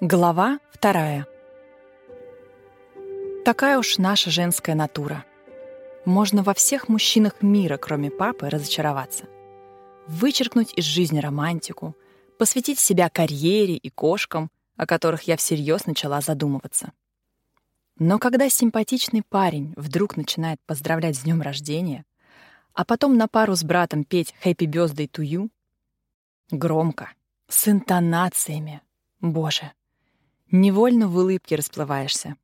Глава вторая. Такая уж наша женская натура. Можно во всех мужчинах мира, кроме папы, разочароваться. Вычеркнуть из жизни романтику, посвятить себя карьере и кошкам, о которых я всерьез начала задумываться. Но когда симпатичный парень вдруг начинает поздравлять с днем рождения, а потом на пару с братом петь «Happy Birthday to you», громко, с интонациями, боже, невольно в улыбке расплываешься.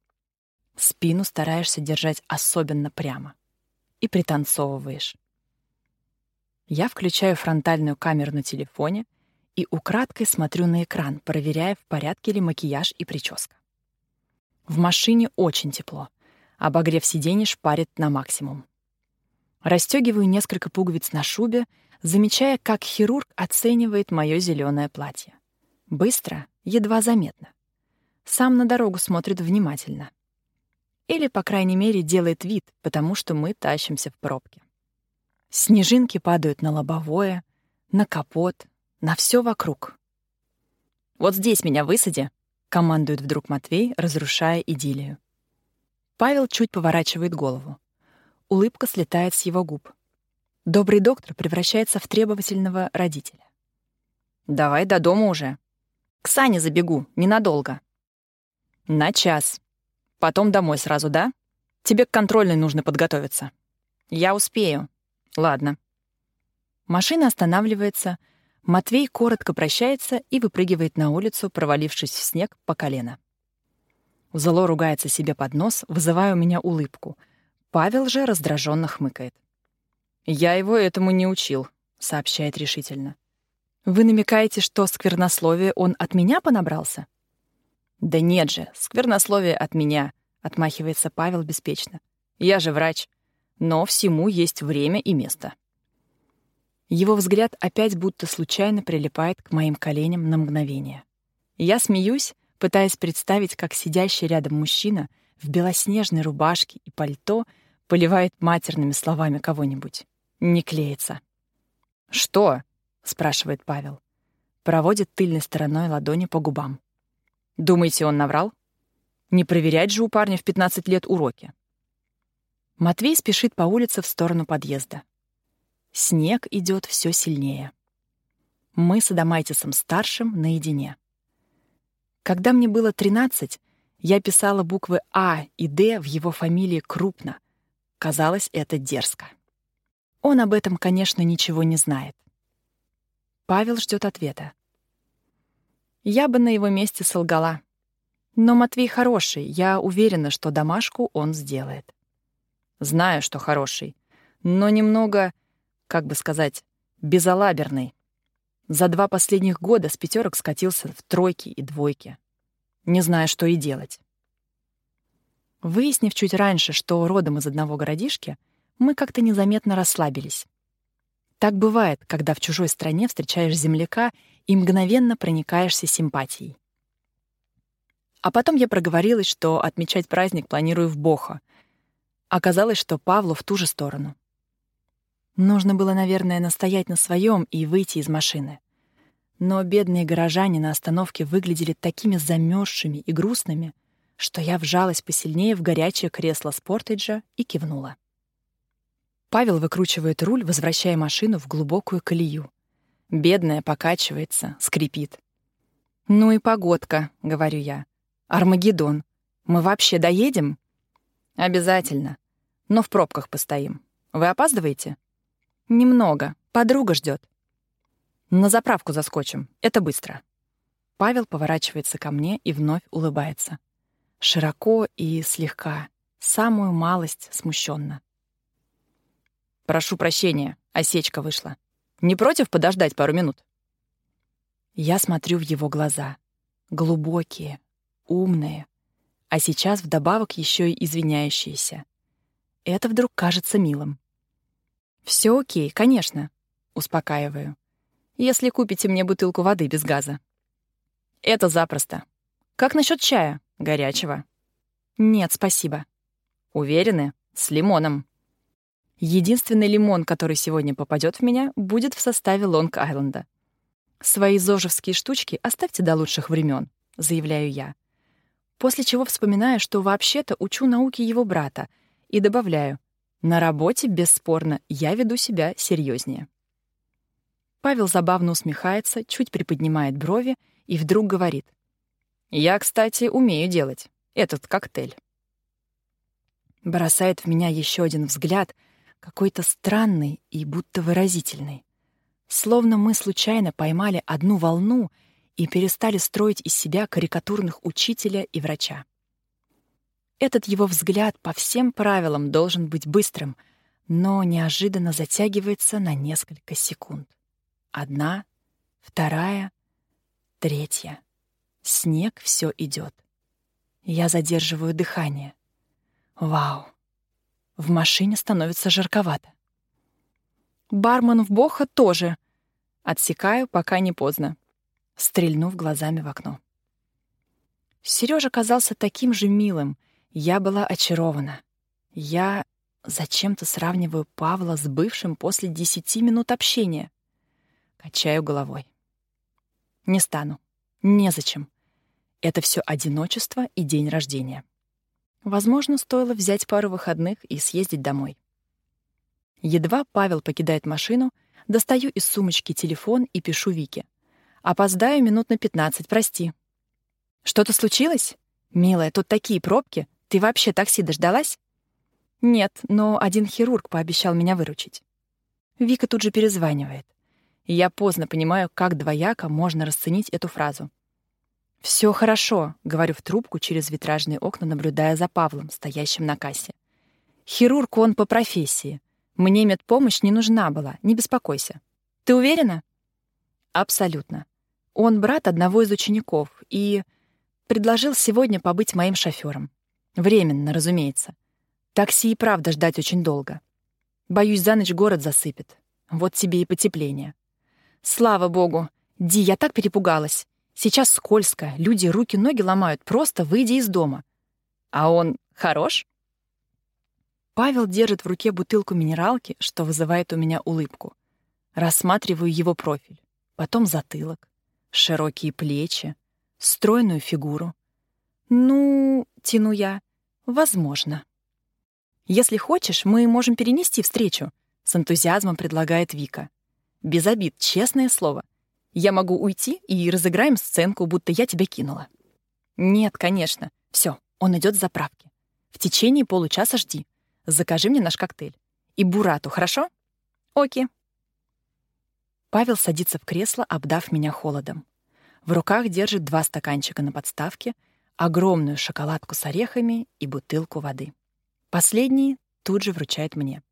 Спину стараешься держать особенно прямо и пританцовываешь. Я включаю фронтальную камеру на телефоне и украдкой смотрю на экран, проверяя, в порядке ли макияж и прическа. В машине очень тепло. Обогрев сиденье шпарит на максимум. Растёгиваю несколько пуговиц на шубе, замечая, как хирург оценивает моё зелёное платье. Быстро, едва заметно. Сам на дорогу смотрит внимательно. Или, по крайней мере, делает вид, потому что мы тащимся в пробке. Снежинки падают на лобовое, на капот, на всё вокруг. «Вот здесь меня высади», — командует вдруг Матвей, разрушая идиллию. Павел чуть поворачивает голову. Улыбка слетает с его губ. Добрый доктор превращается в требовательного родителя. «Давай до дома уже. К Сане забегу, ненадолго». «На час. Потом домой сразу, да? Тебе к контрольной нужно подготовиться». «Я успею». «Ладно». Машина останавливается, Матвей коротко прощается и выпрыгивает на улицу, провалившись в снег по колено. Зло ругается себе под нос, вызывая у меня улыбку — Павел же раздраженно хмыкает. «Я его этому не учил», — сообщает решительно. «Вы намекаете, что сквернословие он от меня понабрался?» «Да нет же, сквернословие от меня», — отмахивается Павел беспечно. «Я же врач. Но всему есть время и место». Его взгляд опять будто случайно прилипает к моим коленям на мгновение. Я смеюсь, пытаясь представить, как сидящий рядом мужчина в белоснежной рубашке и пальто — поливает матерными словами кого-нибудь. Не клеится. «Что?» — спрашивает Павел. Проводит тыльной стороной ладони по губам. «Думаете, он наврал? Не проверять же у парня в 15 лет уроки». Матвей спешит по улице в сторону подъезда. Снег идет все сильнее. Мы с Адамайтисом-старшим наедине. Когда мне было 13, я писала буквы А и Д в его фамилии крупно — Казалось, это дерзко. Он об этом, конечно, ничего не знает. Павел ждет ответа. Я бы на его месте солгала. Но Матвей хороший, я уверена, что домашку он сделает. Знаю, что хороший, но немного, как бы сказать, безалаберный. За два последних года с пятерок скатился в тройки и двойки. Не знаю, что и делать. Выяснив чуть раньше, что родом из одного городишки, мы как-то незаметно расслабились. Так бывает, когда в чужой стране встречаешь земляка и мгновенно проникаешься симпатией. А потом я проговорилась, что отмечать праздник планирую в Бохо. Оказалось, что Павлу в ту же сторону. Нужно было, наверное, настоять на своем и выйти из машины. Но бедные горожане на остановке выглядели такими замерзшими и грустными — что я вжалась посильнее в горячее кресло Спортеджа и кивнула. Павел выкручивает руль, возвращая машину в глубокую колею. Бедная покачивается, скрипит. «Ну и погодка», — говорю я. «Армагеддон. Мы вообще доедем?» «Обязательно. Но в пробках постоим. Вы опаздываете?» «Немного. Подруга ждет. «На заправку заскочим. Это быстро». Павел поворачивается ко мне и вновь улыбается широко и слегка, самую малость смущенно. «Прошу прощения, осечка вышла. Не против подождать пару минут?» Я смотрю в его глаза. Глубокие, умные, а сейчас вдобавок еще и извиняющиеся. Это вдруг кажется милым. Все окей, конечно», — успокаиваю. «Если купите мне бутылку воды без газа». «Это запросто. Как насчет чая?» Горячего? Нет, спасибо. Уверены? С лимоном. Единственный лимон, который сегодня попадет в меня, будет в составе Лонг-Айленда. Свои зожевские штучки оставьте до лучших времен. заявляю я. После чего вспоминаю, что вообще-то учу науки его брата, и добавляю, на работе, бесспорно, я веду себя серьезнее. Павел забавно усмехается, чуть приподнимает брови и вдруг говорит. «Я, кстати, умею делать этот коктейль». Бросает в меня еще один взгляд, какой-то странный и будто выразительный. Словно мы случайно поймали одну волну и перестали строить из себя карикатурных учителя и врача. Этот его взгляд по всем правилам должен быть быстрым, но неожиданно затягивается на несколько секунд. Одна, вторая, третья. Снег все идет. Я задерживаю дыхание. Вау. В машине становится жарковато. Бармен в Боха тоже. Отсекаю, пока не поздно, стрельнув глазами в окно. Сережа казался таким же милым. Я была очарована. Я зачем-то сравниваю Павла с бывшим после десяти минут общения. Качаю головой. Не стану. Незачем. Это все одиночество и день рождения. Возможно, стоило взять пару выходных и съездить домой. Едва Павел покидает машину, достаю из сумочки телефон и пишу Вике. Опоздаю минут на 15, прости. Что-то случилось? Милая, тут такие пробки. Ты вообще такси дождалась? Нет, но один хирург пообещал меня выручить. Вика тут же перезванивает я поздно понимаю, как двояко можно расценить эту фразу. Все хорошо», — говорю в трубку через витражные окна, наблюдая за Павлом, стоящим на кассе. «Хирург он по профессии. Мне медпомощь не нужна была, не беспокойся. Ты уверена?» «Абсолютно. Он брат одного из учеников и предложил сегодня побыть моим шофёром. Временно, разумеется. Такси и правда ждать очень долго. Боюсь, за ночь город засыпет. Вот тебе и потепление. Слава богу. Ди, я так перепугалась. Сейчас скользко, люди руки-ноги ломают, просто выйдя из дома. А он хорош? Павел держит в руке бутылку минералки, что вызывает у меня улыбку. Рассматриваю его профиль, потом затылок, широкие плечи, стройную фигуру. Ну, тяну я, возможно. Если хочешь, мы можем перенести встречу, с энтузиазмом предлагает Вика. Без обид, честное слово. Я могу уйти и разыграем сценку, будто я тебя кинула. Нет, конечно. Все, он идет с заправки. В течение получаса жди. Закажи мне наш коктейль. И бурату, хорошо? Оки. Павел садится в кресло, обдав меня холодом. В руках держит два стаканчика на подставке, огромную шоколадку с орехами и бутылку воды. Последний тут же вручает мне.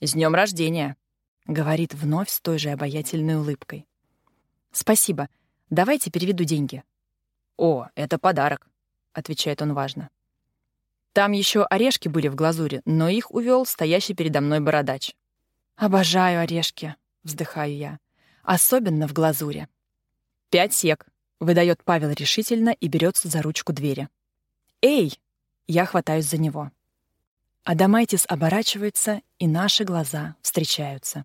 «С днем рождения!» — говорит вновь с той же обаятельной улыбкой. «Спасибо. Давайте переведу деньги». «О, это подарок», — отвечает он важно. «Там еще орешки были в глазури, но их увел стоящий передо мной бородач». «Обожаю орешки», — вздыхаю я. «Особенно в глазури». «Пять сек», — выдает Павел решительно и берется за ручку двери. «Эй!» — я хватаюсь за него. Адамайтис оборачивается, и наши глаза встречаются.